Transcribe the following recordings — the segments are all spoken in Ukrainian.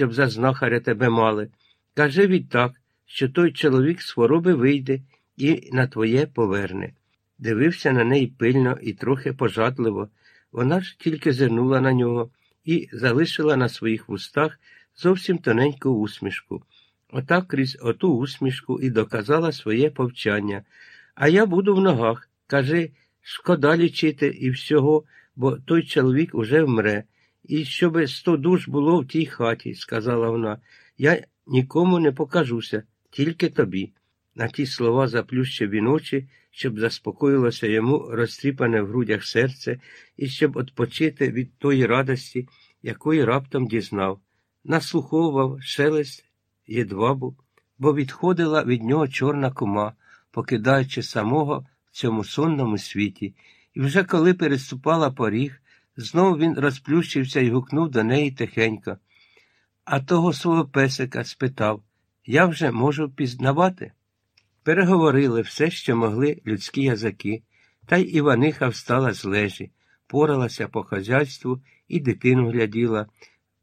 щоб за знахаря тебе мали. Кажи відтак, що той чоловік з хвороби вийде і на твоє поверне. Дивився на неї пильно і трохи пожадливо. Вона ж тільки зирнула на нього і залишила на своїх вустах зовсім тоненьку усмішку. Отак крізь оту усмішку і доказала своє повчання. А я буду в ногах. Кажи, шкода лічити і всього, бо той чоловік уже вмре. І щоби сто душ було в тій хаті, сказала вона, я нікому не покажуся, тільки тобі. На ті слова заплющив він очі, щоб заспокоїлося йому розтріпане в грудях серце і щоб odpoчити від тої радості, якої раптом дізнав. Наслуховував шелест єдвабу, бо відходила від нього чорна кума, покидаючи самого в цьому сонному світі, і вже коли переступала поріг, знову він розплющився і гукнув до неї тихенько. А того свого песика спитав Я вже можу впізнавати? Переговорили все, що могли людські язики, та й Іваниха встала з лежі, поралася по хазяйству і дитину гляділа.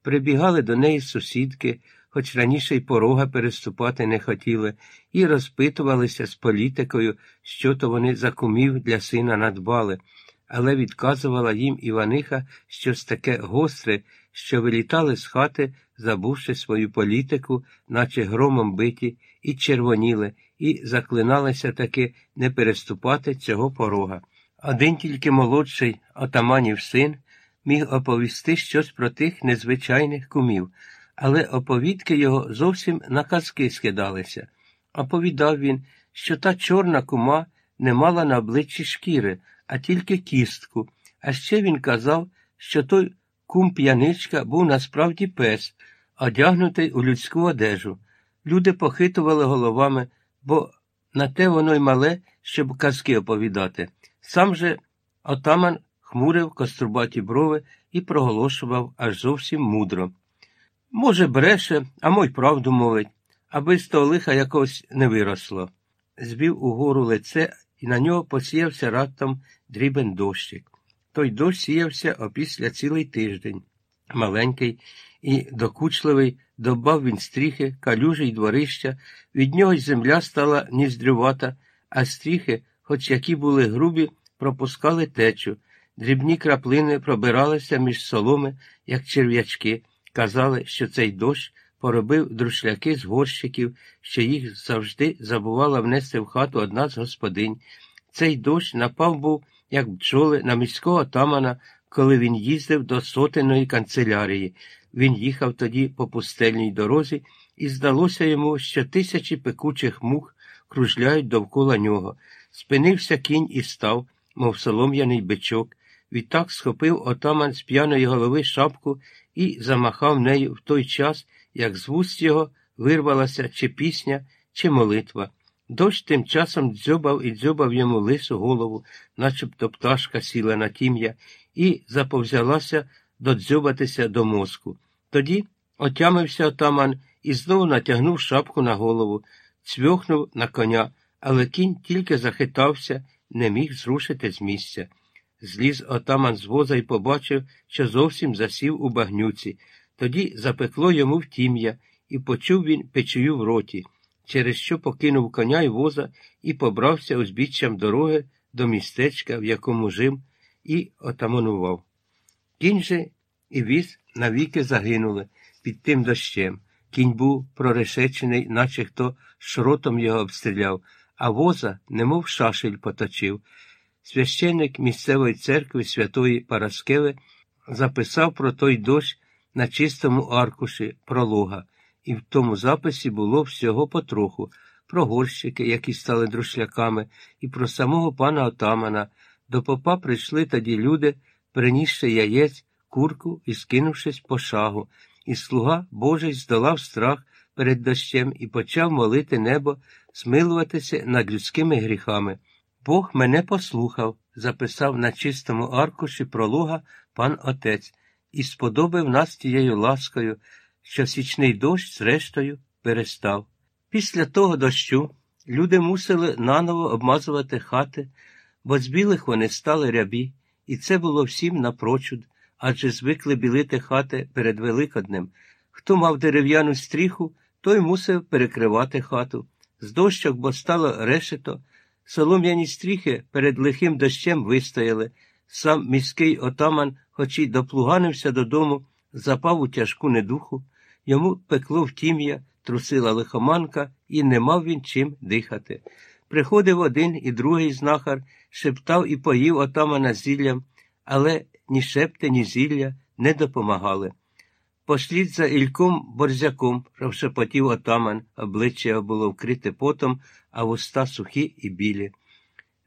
Прибігали до неї сусідки, хоч раніше й порога переступати не хотіли, і розпитувалися з політикою, що то вони за кумів для сина надбали, але відказувала їм Іваниха щось таке гостре, що вилітали з хати, забувши свою політику, наче громом биті, і червоніли, і заклиналися таки не переступати цього порога. Один тільки молодший отаманів син міг оповісти щось про тих незвичайних кумів, але оповідки його зовсім на казки скидалися. Оповідав він, що та чорна кума не мала на обличчі шкіри, а тільки кістку. А ще він казав, що той кум п'яничка був насправді пес, одягнутий у людську одежу. Люди похитували головами, бо на те воно й мале, щоб казки оповідати. Сам же отаман хмурив кострубаті брови і проголошував аж зовсім мудро. Може, бреше, а мой правду мовить, аби з того лиха якось не виросло. Збів угору лице, і на нього посіявся раптом дрібен дощик. Той дощ сіявся опісля цілий тиждень. Маленький і докучливий, добав він стріхи, калюжі й дворища, від нього й земля стала ніздрювата, а стріхи, хоч які були грубі, пропускали течу. Дрібні краплини пробиралися між соломи, як черв'ячки. Казали, що цей дощ поробив друшляки з горщиків, що їх завжди забувала внести в хату одна з господинь. Цей дощ напав був, як бджоли, на міського тамана, коли він їздив до сотеної канцелярії. Він їхав тоді по пустельній дорозі, і здалося йому, що тисячі пекучих мух кружляють довкола нього. Спинився кінь і став, мов солом'яний бичок. Відтак схопив отаман з п'яної голови шапку і замахав нею в той час, як з вуст його вирвалася чи пісня, чи молитва. Дощ тим часом дзьобав і дзьобав йому лису голову, начебто пташка сіла на тім'я, і заповзялася додзьобатися до мозку. Тоді отямився отаман і знову натягнув шапку на голову, цвьохнув на коня, але кінь тільки захитався, не міг зрушити з місця. Зліз отаман з воза і побачив, що зовсім засів у багнюці. Тоді запекло йому в тім'я, і почув він печію в роті, через що покинув коня й воза і побрався узбіччям дороги до містечка, в якому жив, і отаманував. Кінь же і віз навіки загинули під тим дощем. Кінь був прорешечений, наче хто шротом його обстріляв, а воза, немов шашель поточив. Священник місцевої церкви святої Параскеви записав про той дощ на чистому аркуші пролога, і в тому записі було всього потроху про горщики, які стали друшляками, і про самого пана отамана. До попа прийшли тоді люди, принісши яєць, курку і скинувшись по шагу, і слуга Божий здолав страх перед дощем і почав молити небо, смилуватися над людськими гріхами. Бог мене послухав, записав на чистому аркуші пролога пан отець, і сподобав нас тією ласкою, що січний дощ, зрештою, перестав. Після того дощу люди мусили наново обмазувати хати, бо з білих вони стали рябі, і це було всім напрочуд, адже звикли білити хати перед Великоднем. Хто мав дерев'яну стріху, той мусив перекривати хату. З дощок, бо стало решето, солом'яні стріхи перед лихим дощем вистояли. Сам міський отаман, хоч і доплуганився додому, запав у тяжку недуху. Йому пекло в тім'я, трусила лихоманка, і не мав він чим дихати. Приходив один і другий знахар, шептав і поїв отамана зіллям, але ні шепти, ні зілля не допомагали. Пошліть за Ільком борзяком, прошепотів отаман, обличчя було вкрите потом, а вуста сухі і білі.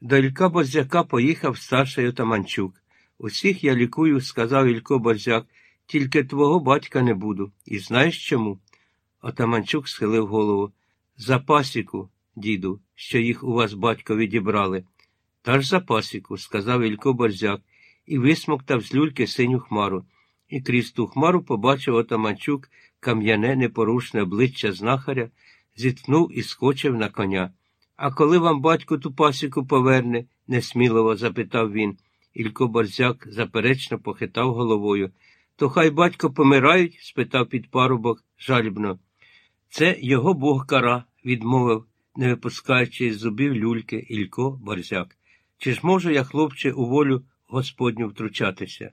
До Ілька Борзяка поїхав старший отаманчук. Усіх я лікую, сказав Ілько Борзяк, тільки твого батька не буду. І знаєш чому? Отаманчук схилив голову. За пасіку, діду, що їх у вас батько відібрали. Та ж за пасіку, сказав Ілько Борзяк, і висмоктав з люльки синю хмару. І крізь ту хмару побачив отаманчук кам'яне непорушне обличчя знахаря, зітхнув і скочив на коня. А коли вам батько ту пасіку поверне? несміливо запитав він. Ілько Борзяк заперечно похитав головою. То хай батько помирають? спитав підпарубок жалібно. Це його бог кара, відмовив, не випускаючи з зубів люльки Ілько Борзяк. Чи ж можу я, хлопче, у волю Господню втручатися?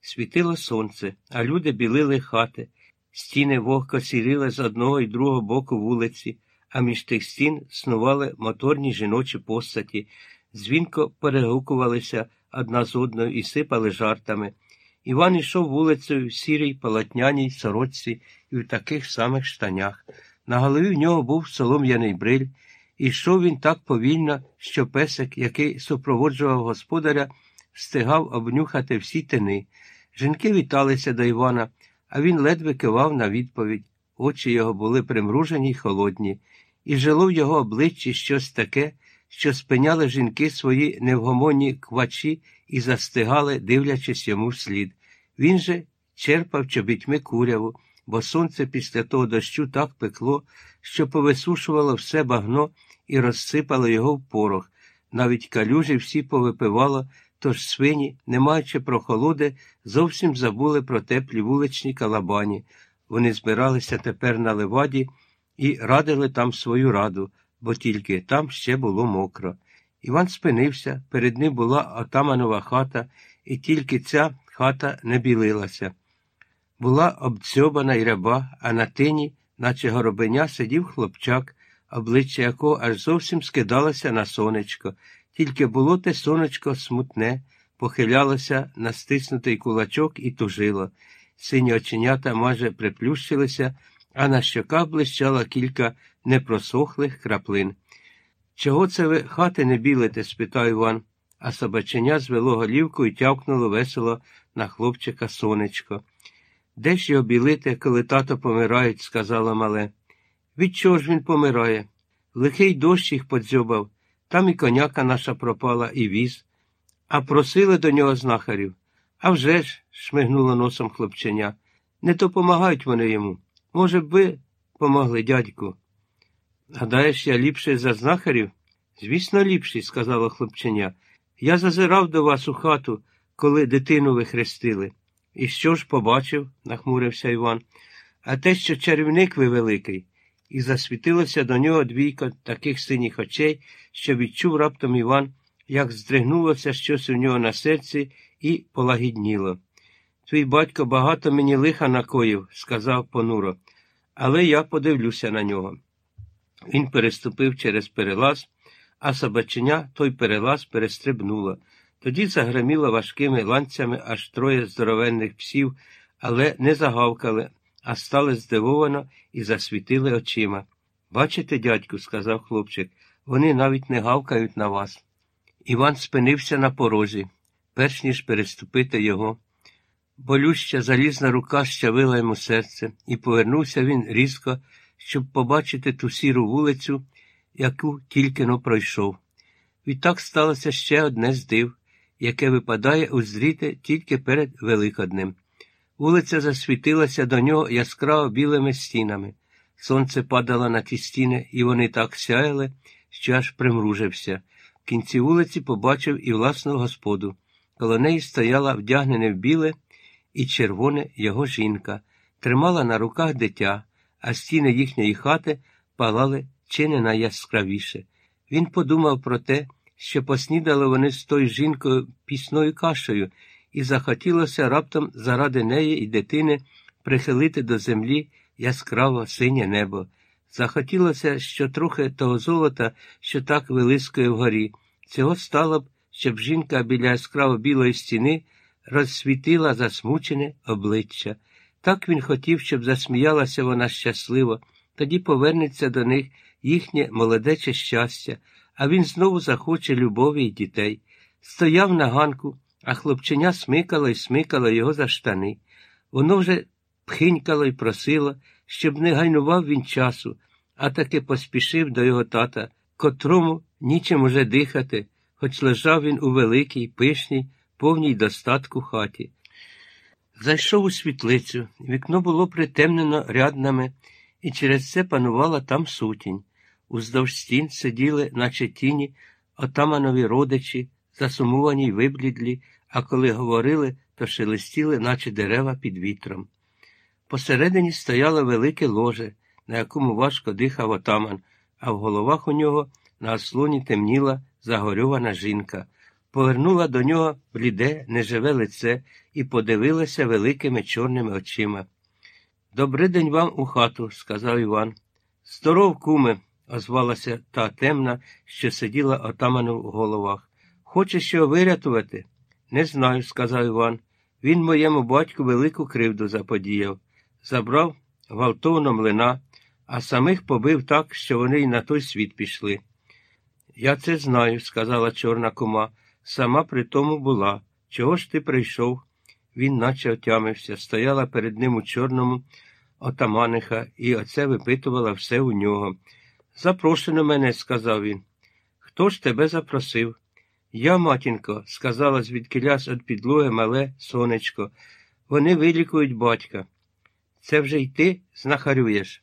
Світило сонце, а люди білили хати. Стіни вогко сіріли з одного і другого боку вулиці, а між тих стін снували моторні жіночі постаті, дзвінко перегукувалися одна з одною і сипали жартами. Іван ішов вулицею в сірій полотняній сорочці і в таких самих штанях. На голові в нього був солом'яний бриль, і йшов він так повільно, що песик, який супроводжував господаря, встигав обнюхати всі тини. Жінки віталися до Івана, а він ледве кивав на відповідь. Очі його були примружені й холодні, і жило в його обличчі щось таке, що спиняли жінки свої невгомонні квачі і застигали, дивлячись йому вслід. Він же черпав чобітьми куряву, бо сонце після того дощу так пекло, що повисушувало все багно і розсипало його в порох. Навіть калюжі всі повипивало, тож свині, не маючи прохолоди, зовсім забули про теплі вуличні калабані. Вони збиралися тепер на леваді і радили там свою раду, бо тільки там ще було мокро. Іван спинився, перед ним була отаманова хата, і тільки ця хата не білилася. Була обцьобана й ряба, а на тині, наче горобеня, сидів хлопчак, обличчя якого аж зовсім скидалося на сонечко, тільки було те сонечко смутне, похилялося на стиснутий кулачок і тужило. Сині оченята майже приплющилися, а на щоках блищало кілька непросохлих краплин. Чого це ви хати не білите? спитав Іван, а собаченя звело голівку і тявкнуло весело на хлопчика сонечко. Де ж його білити, коли тато помирають, сказала мале. Від чого ж він помирає? Лихий дощ їх подзьобав, там і коняка наша пропала, і віз. А просили до нього знахарів. «А вже ж», – шмигнуло носом хлопченя, не допомагають вони йому. Може б, ви помогли, дядьку. Гадаєш, я ліпший за знахарів? Звісно, ліпший, сказала хлопченя. Я зазирав до вас у хату, коли дитину ви хрестили. І що ж побачив? нахмурився Іван. А те, що чарівник ви великий. І засвітилося до нього двійко таких синіх очей, що відчув раптом Іван, як здригнулося щось у нього на серці і полагідніло. Твій батько багато мені лиха накоїв, сказав понуро, але я подивлюся на нього. Він переступив через перелаз, а собаченя той перелаз перестрибнуло. Тоді загреміло важкими ланцями аж троє здоровенних псів, але не загавкали, а стали здивовано і засвітили очима. Бачите, дядьку, сказав хлопчик, вони навіть не гавкають на вас. Іван спинився на порозі, перш ніж переступити його. Болюща залізна рука щавила йому серце, і повернувся він різко, щоб побачити ту сіру вулицю, яку тільки но пройшов. Відтак сталося ще одне з див, яке випадає узріти тільки перед Великоднем. Вулиця засвітилася до нього яскраво білими стінами. Сонце падало на ті стіни, і вони так сяяли, що аж примружився. В кінці вулиці побачив і власну господу. Коло неї стояла вдягнене в біле і червоне його жінка. тримала на руках дитя, а стіни їхньої хати палали чи не найяскравіше. Він подумав про те, що поснідали вони з тою жінкою пісною кашею, і захотілося раптом заради неї і дитини прихилити до землі яскраво синє небо. Захотілося, що трохи того золота, що так вилискує вгорі. Цього стало б, щоб жінка біля яскраво білої стіни розсвітила засмучене обличчя. Так він хотів, щоб засміялася вона щасливо, тоді повернеться до них їхнє молодече щастя, а він знову захоче любові й дітей. Стояв на ганку, а хлопченя смикало й смикало його за штани. Воно вже пхинькало й просило, щоб не гайнував він часу, а таки поспішив до його тата, котрому нічим уже дихати, хоч лежав він у великій, пишній, повній достатку хаті. Зайшов у світлицю, вікно було притемнено ряднами, і через це панувала там сутінь. Уздовж стін сиділи, наче тіні, отаманові родичі, засумувані й виблідлі, а коли говорили, то шелестіли, наче дерева під вітром. Посередині стояло велике ложе, на якому важко дихав отаман, а в головах у нього на ослоні темніла загорьована жінка. Повернула до нього бліде, неживе лице і подивилася великими чорними очима. Добрий день вам у хату, сказав Іван. Здоров, куме, озвалася та темна, що сиділа отаману в головах. Хочеш що вирятувати? Не знаю, сказав Іван. Він моєму батьку велику кривду заподіяв. Забрав гвалтовно млина, а самих побив так, що вони й на той світ пішли. Я це знаю, сказала чорна кума. Сама при тому була. Чого ж ти прийшов? Він наче отямився, стояла перед ним у чорному отаманиха і оце випитувала все у нього. Запрошено мене, сказав він. Хто ж тебе запросив? Я, матінко, сказала звідкиляс від підлоги мале сонечко. Вони вилікують батька. Це вже й ти знахарюєш.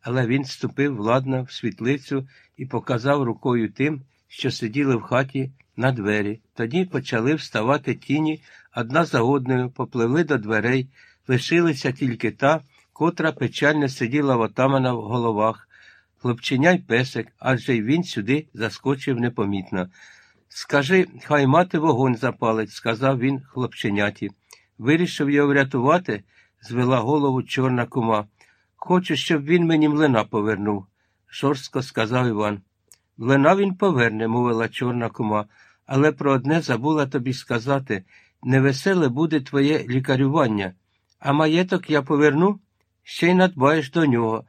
Але він ступив владно в світлицю і показав рукою тим, що сиділи в хаті на двері. Тоді почали вставати тіні одна за одною, попливли до дверей, лишилася тільки та, котра печально сиділа в отамана в головах. Хлопчиня й песик, адже й він сюди заскочив непомітно. Скажи, хай мати вогонь запалить, сказав він хлопченяті. Вирішив його врятувати, звела голову чорна кума. Хочу, щоб він мені млина повернув, жорстко сказав Іван. Млина він поверне, мовила чорна кума, але про одне забула тобі сказати. Невеселе буде твоє лікарювання, а маєток я поверну, ще й надбаєш до нього,